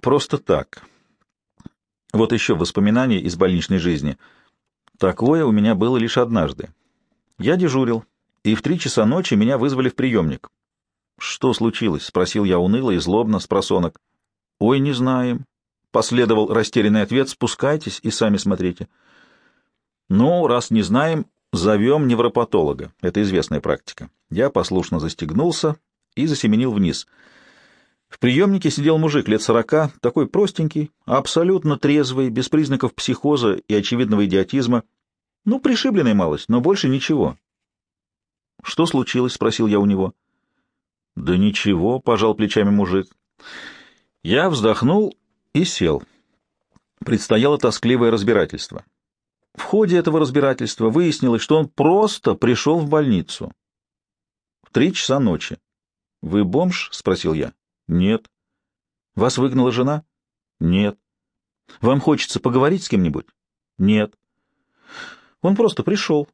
Просто так. Вот еще воспоминания из больничной жизни. Такое у меня было лишь однажды. Я дежурил, и в три часа ночи меня вызвали в приемник. «Что случилось?» — спросил я уныло и злобно с просонок. «Ой, не знаем», — последовал растерянный ответ. «Спускайтесь и сами смотрите». «Ну, раз не знаем, зовем невропатолога. Это известная практика». Я послушно застегнулся и засеменил вниз. В приемнике сидел мужик лет сорока, такой простенький, абсолютно трезвый, без признаков психоза и очевидного идиотизма. Ну, пришибленный малость, но больше ничего. «Что случилось?» — спросил я у него. «Да ничего», — пожал плечами мужик. Я вздохнул и сел. Предстояло тоскливое разбирательство. В ходе этого разбирательства выяснилось, что он просто пришел в больницу. В три часа ночи. «Вы бомж?» — спросил я. «Нет». «Вас выгнала жена?» «Нет». «Вам хочется поговорить с кем-нибудь?» «Нет». Он просто пришел.